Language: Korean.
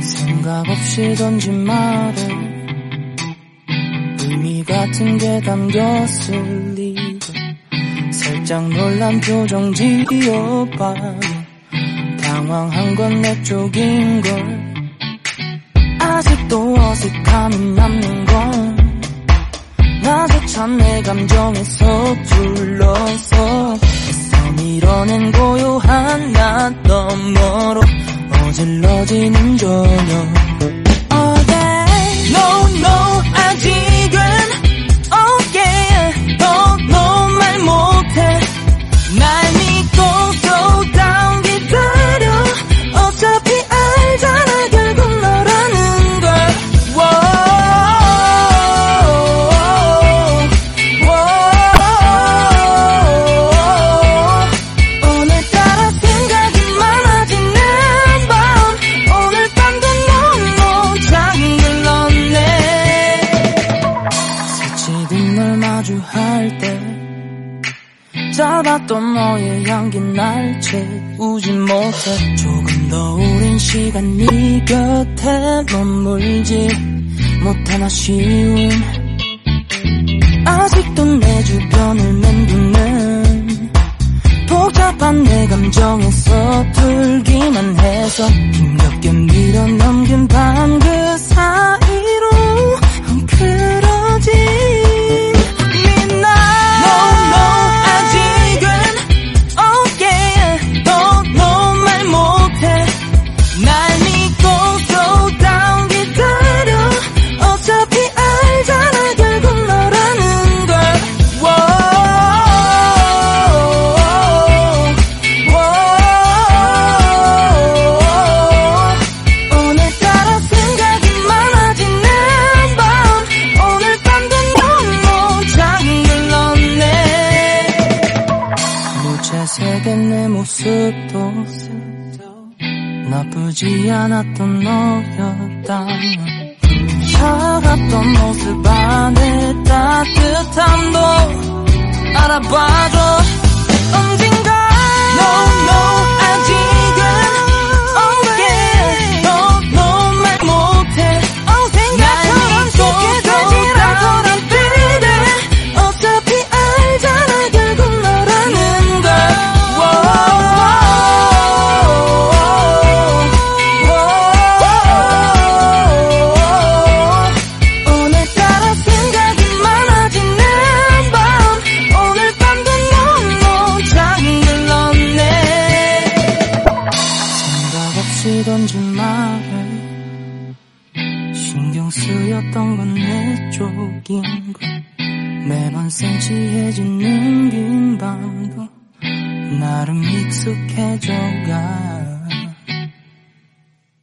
생각 없이 던진 말에 의미 같은 게 담겼을 리가. 살짝 놀란 표정 지어봐 당황한 건 내 쪽인걸. 아직도 어색함이 남는 건. 나조차 내 감정에 서둘 어질러지는 저녁 잡았던 너의 향기 날 채우지 못해. 조금 더 오랜 시간 네 곁에 머물지 못한 아쉬움 아직도 내 주변을 맴도는 복잡한 내 감정에 서툴기만 해서 힘겹게 모습도 나쁘지 않았던 너였다면 차갑던 모습 안에 따뜻함도 알아봐줘 신경 쓰였던 건 내 쪽인 걸. 매번 센치해지는 긴 밤도 나름 익숙해져가